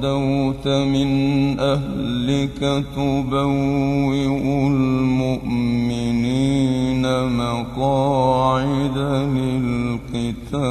غدوت من أهلك تبوئ المؤمنين مقاعد للقتال.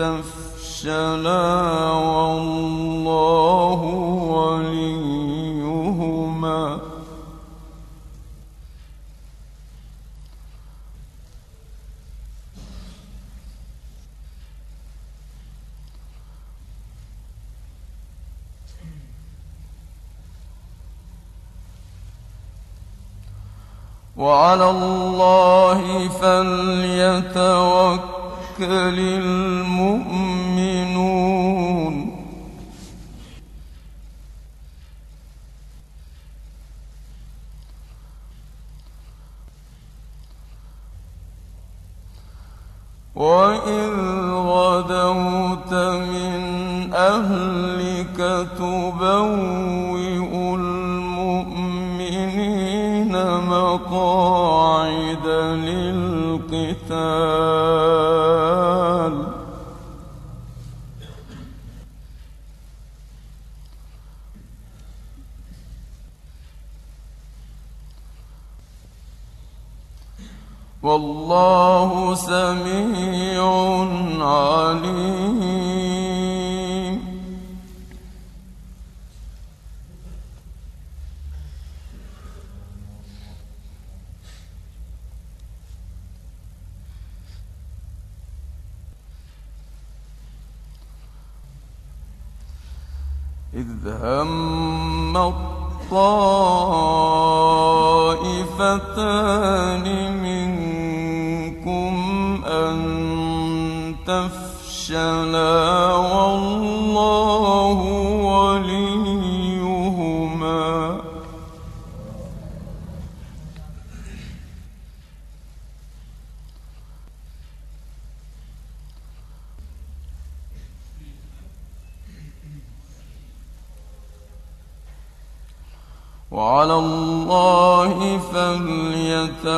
تفشلا والله وليهما. وعلى الله فليتوكل المؤمنون وإذ غدوت من أهلك تبوئ المؤمنين مقاعد للقتال. إذ هم الطائفتان منكم أن تفشلا والله وعلى الله فليتوكل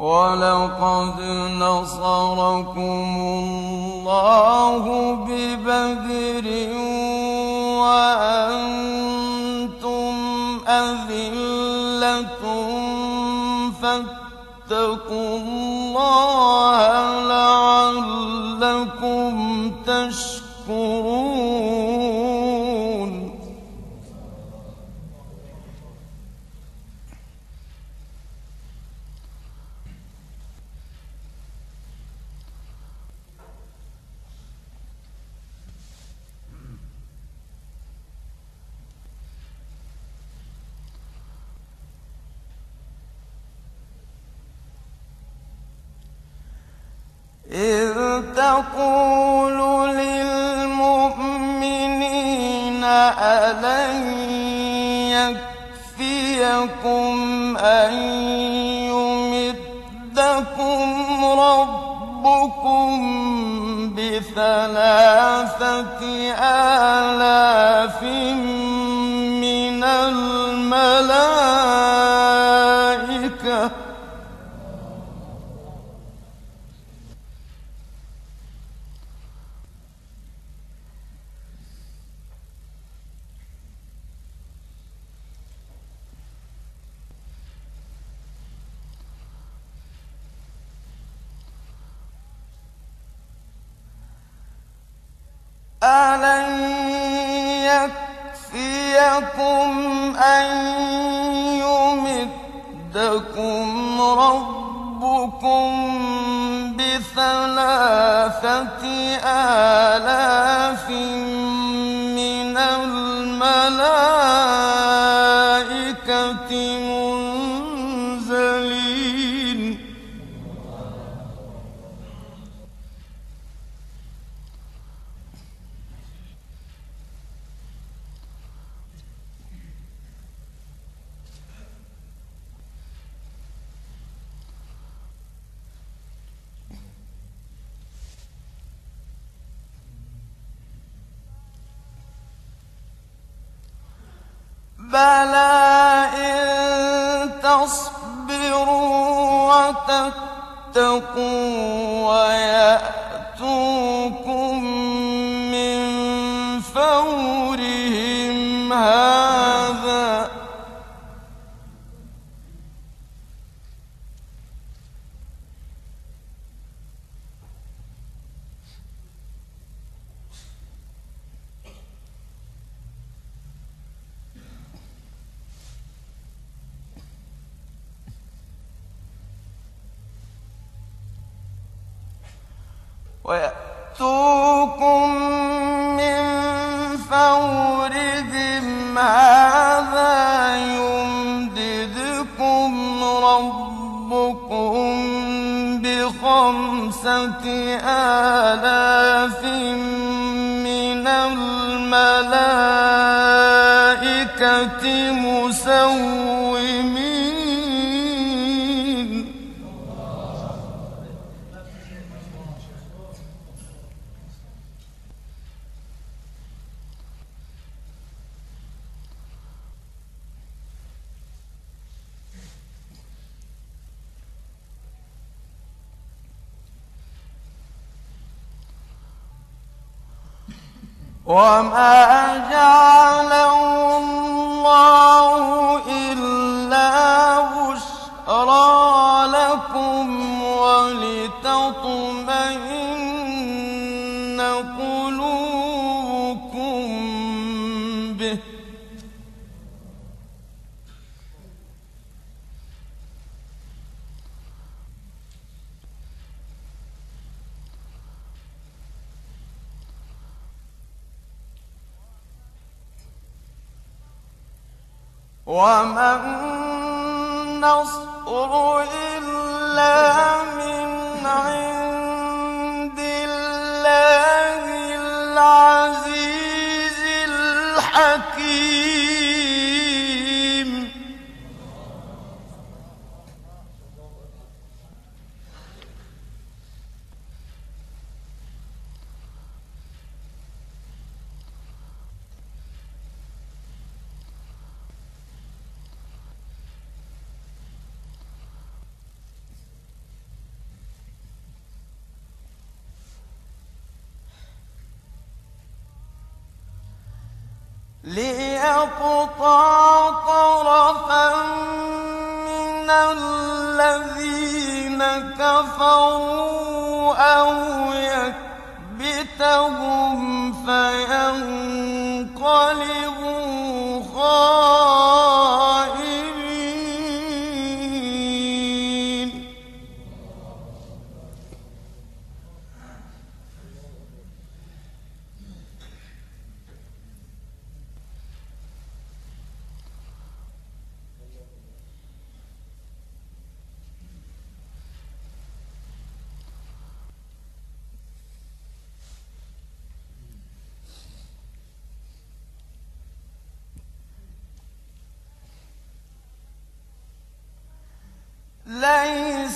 ولقد نصركم الله ببدر وأنتم أذلة فاتقوا الله تقول للمؤمنين ألن يكفيكم أن يمدكم ربكم بثلاثة آلاف من الملائكة ألن يكفيكم أن يمدكم ربكم بثلاثة آلاف من الملائكة بلى إن تصبروا وتتقوا ويأتوكم من فورهم هذا ويأتوكم من فورهم هذا يمددكم ربكم بخمسة آلاف من الملائكة مسومين. وما جعله الله إلا بشرى لكم ولتطمئن قلوبكم به وما النصر إلا من عند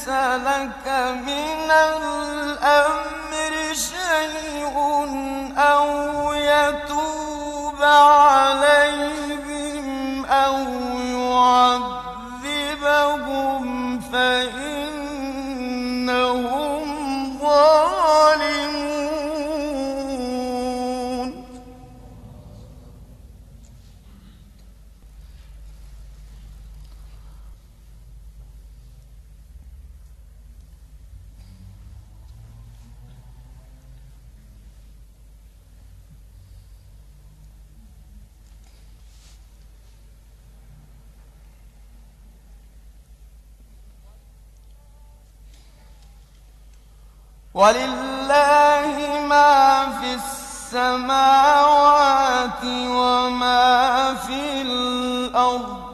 ليس لك من ولله ما في السماوات وما في الأرض.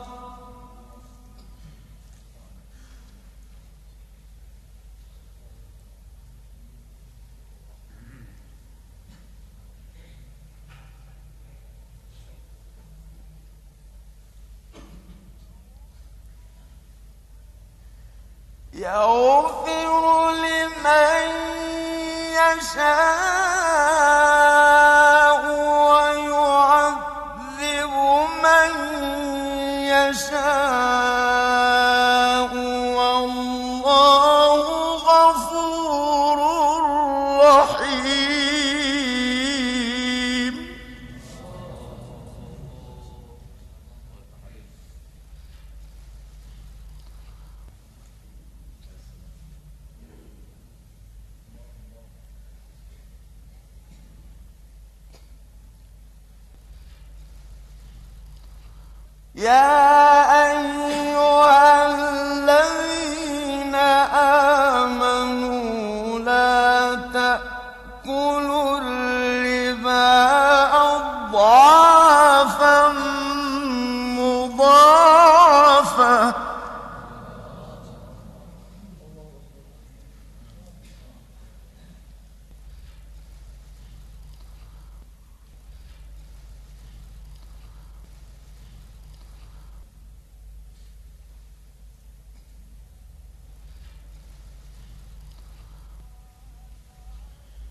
يغفر يشاء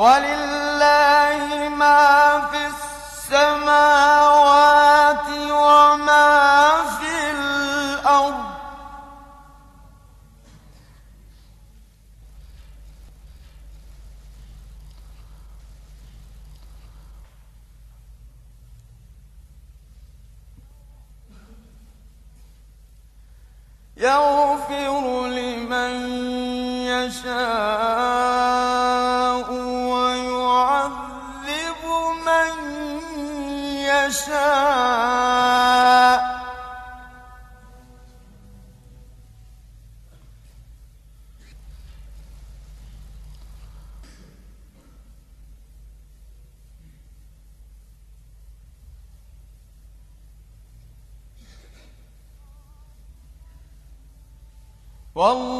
ولله ما في السماوات وما في الأرض. يغفر والله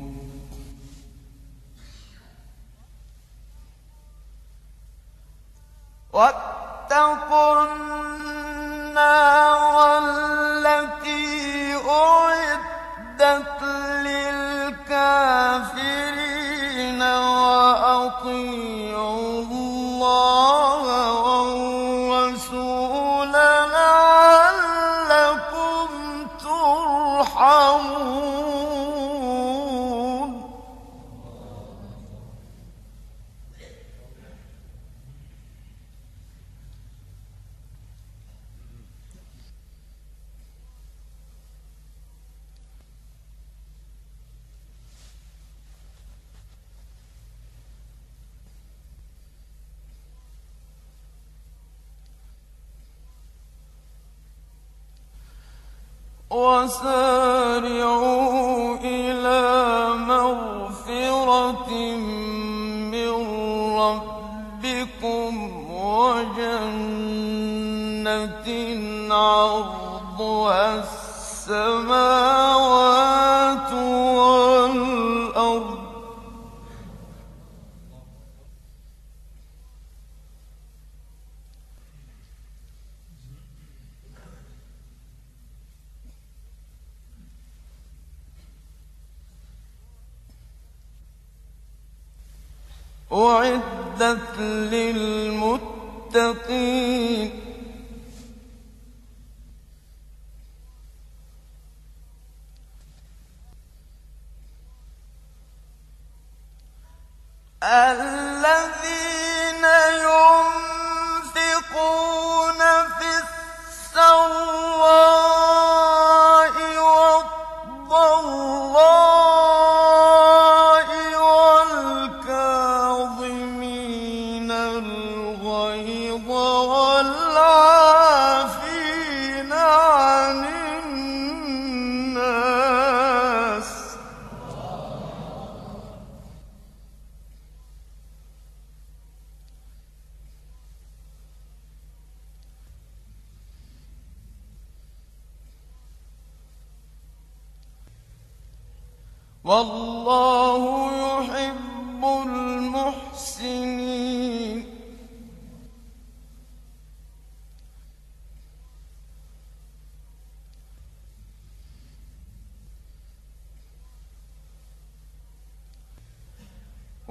وسلم أعدت للمتقين ألا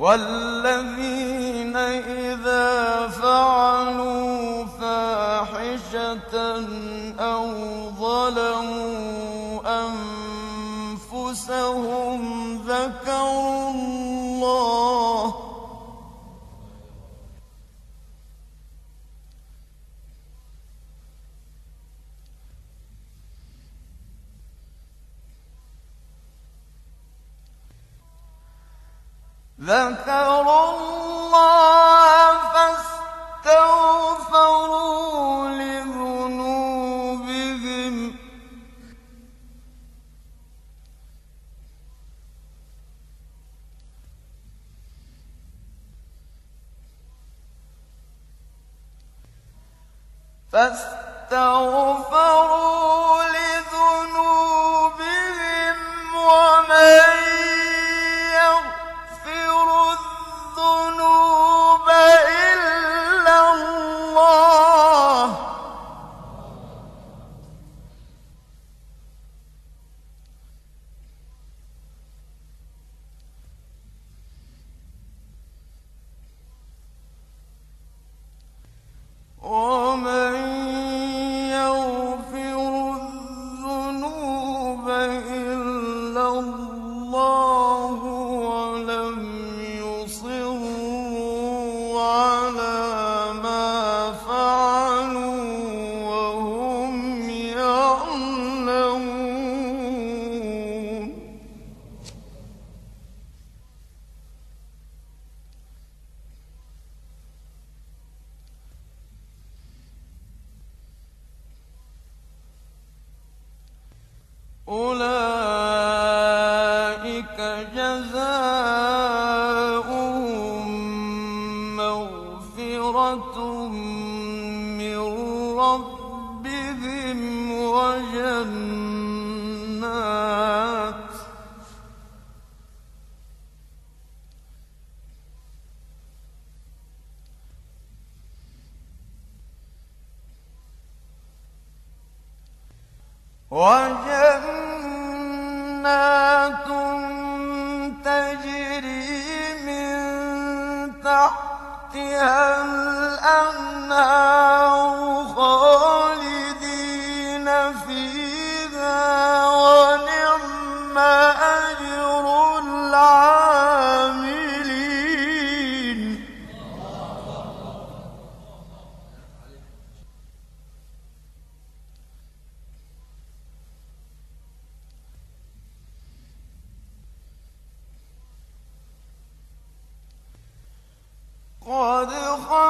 والذين إذا تَرَى قد خلق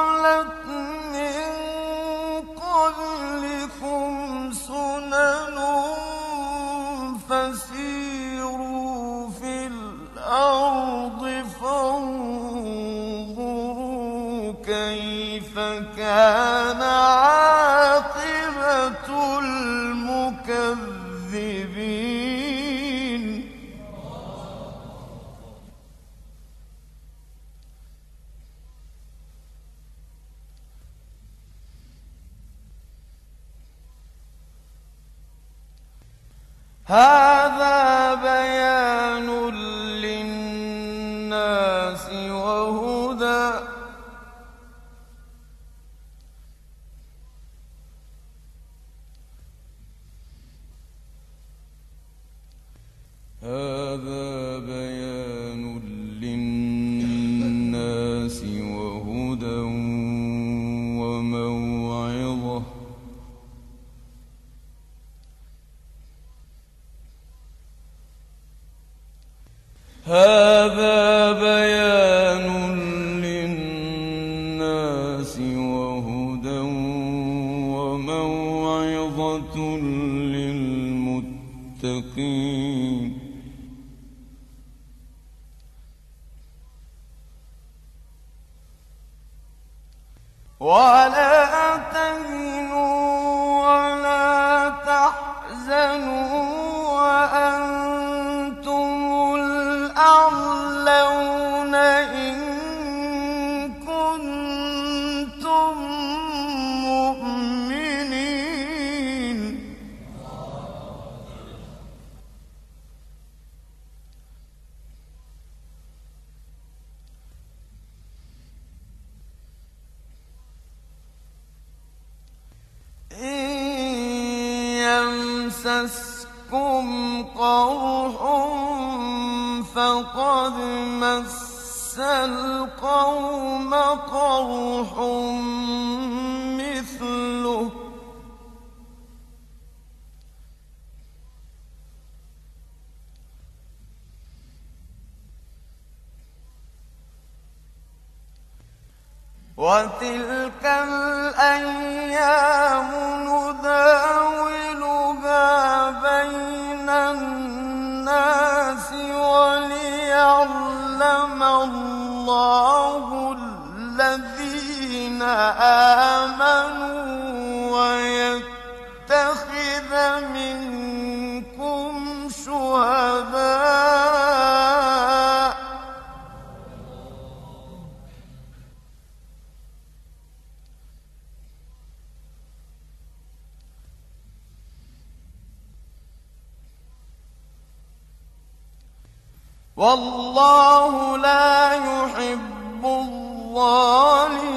للمتقين. الذين آمنوا ويتخذ منكم شهداء. والله لا يحب الله الظالمين.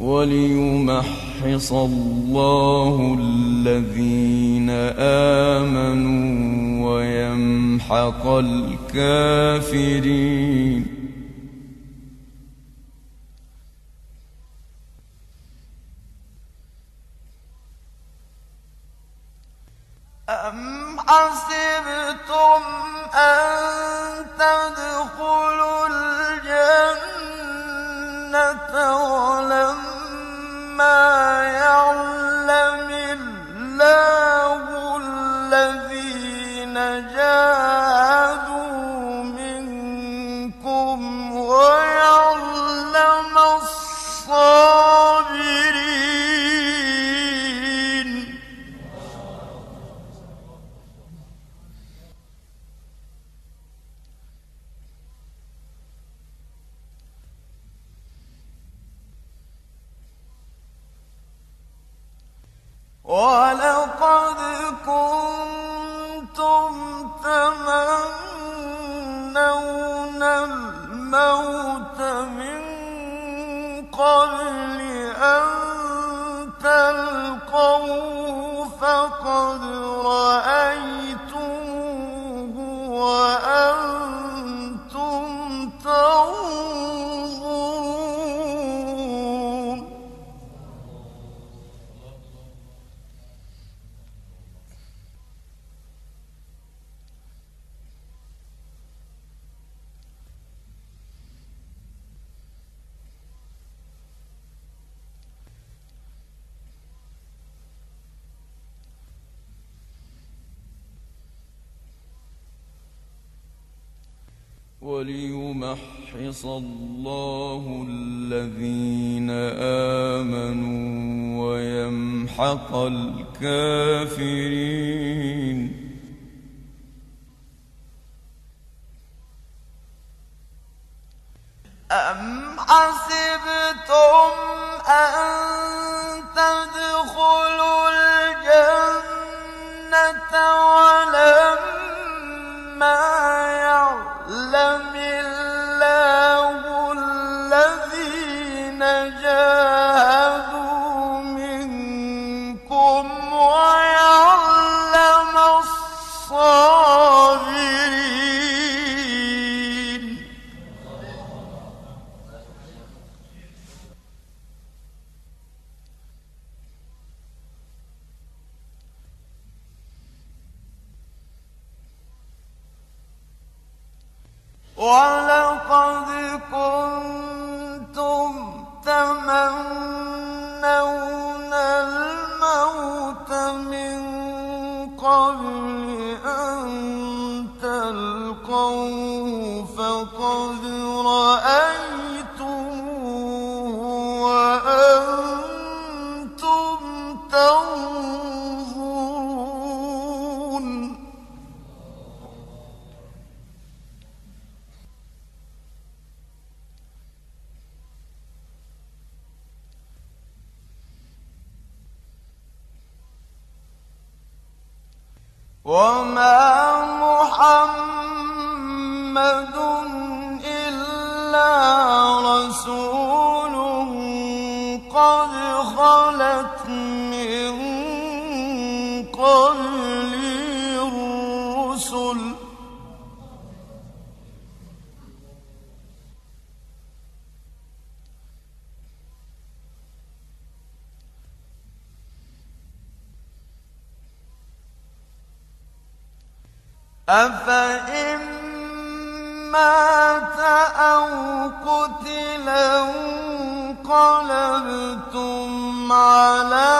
وليمحص الله الذين آمنوا ويمحق الكافرين. ولما Oh. ليحبط الله الذين آمنوا ويمحق الكافرين. رسول قد خلت من قبلي الرسل. أفإن أو قتلا انقلبتم على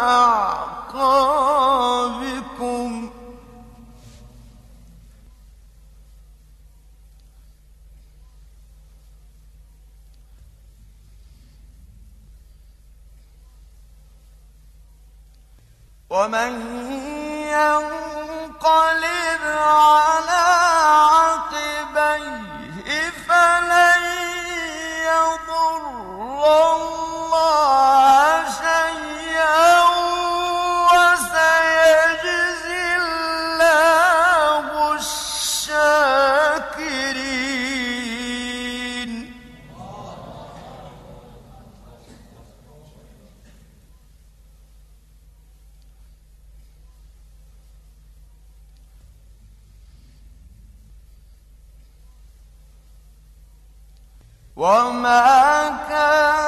أعقابكم ومن ينقلب على وما كان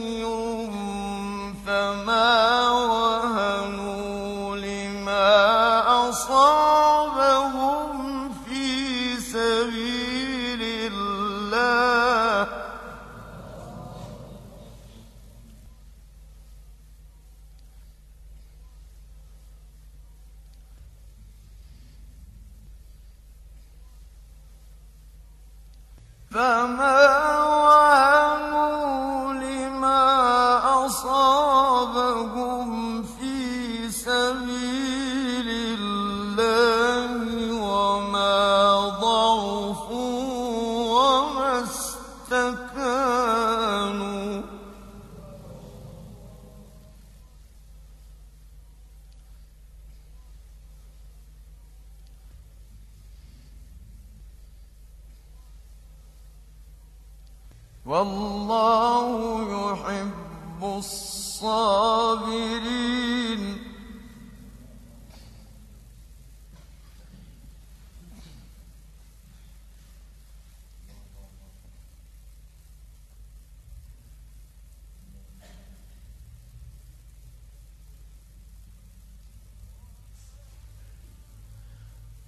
والله يحب الصابرين.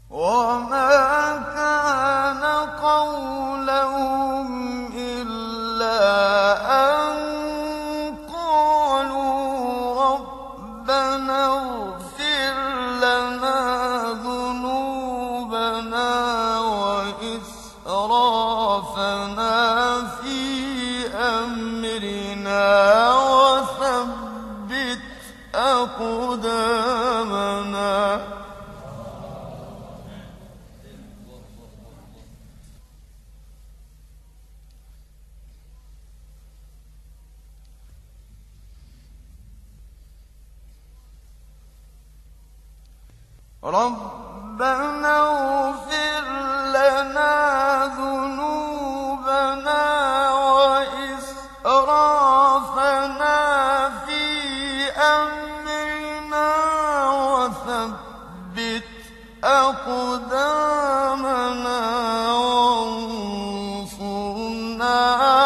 وما وكأين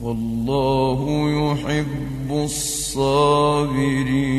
والله يحب الصابرين.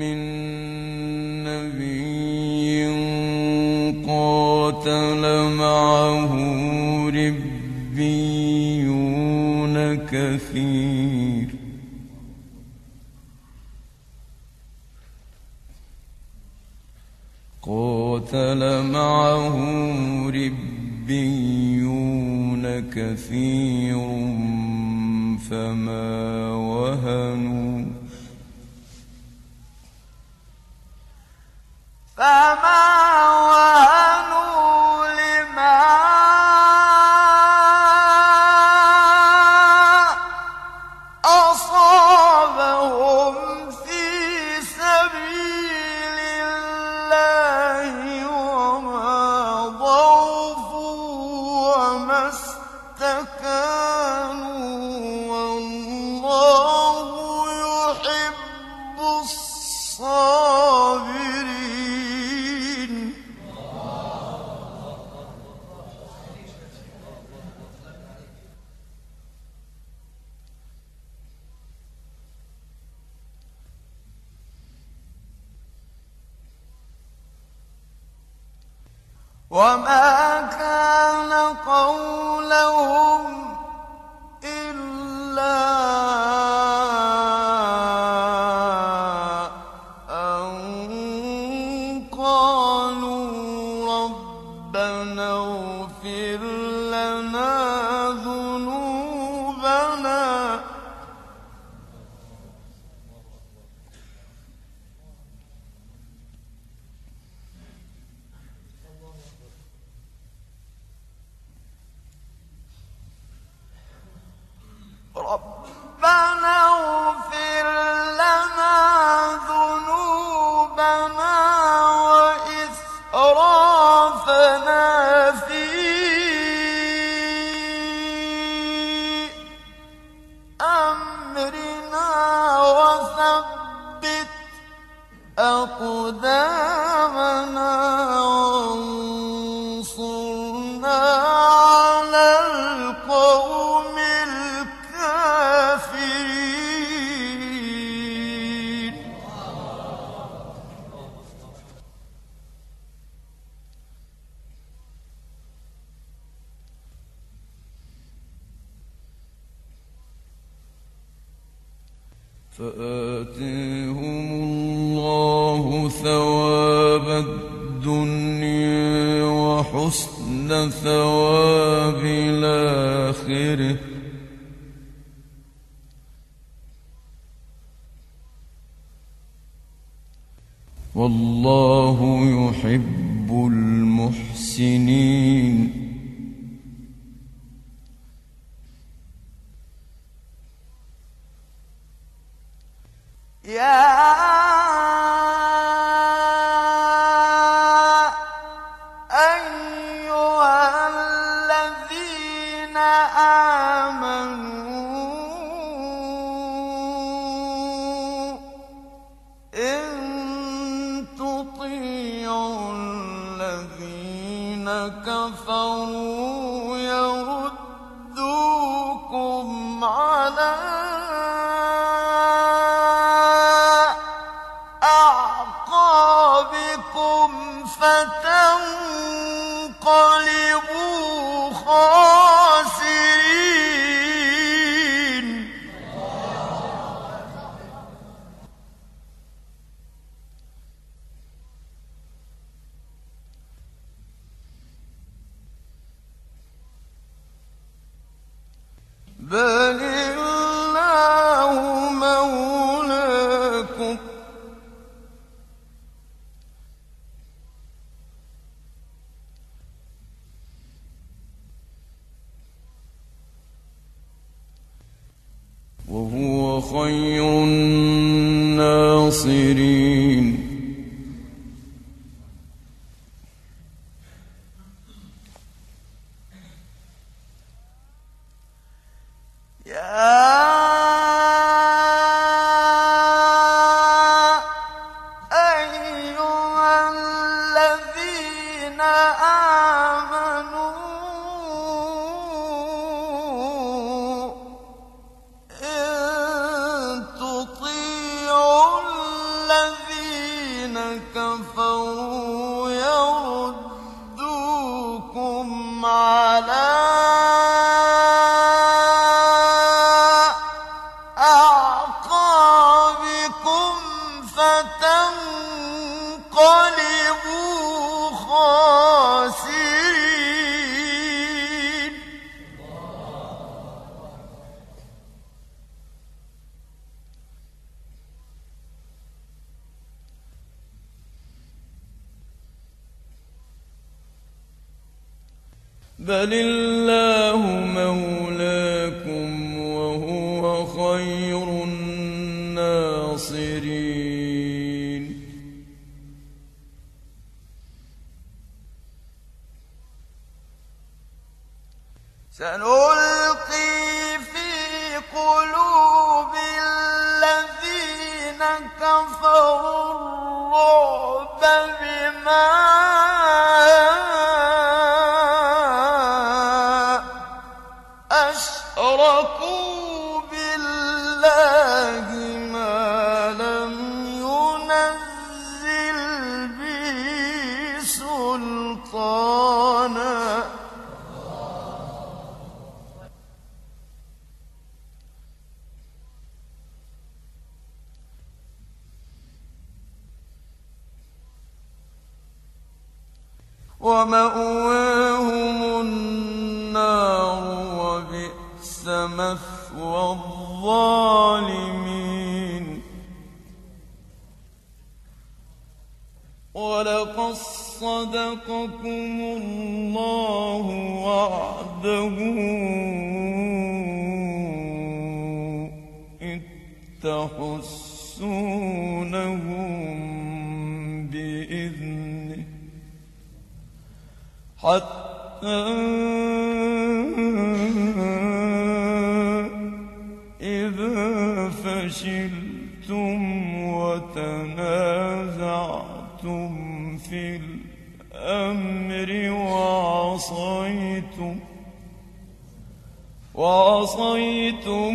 من نبي قاتل معه ربيون كثير فما وهنوا وما كان فآتيهم الله ثواب الدنيا وحسن ثواب الآخرة. والله يحب المحسنين. إذا فشلتم وتنازعتم في الأمر وعصيتم وعصيتم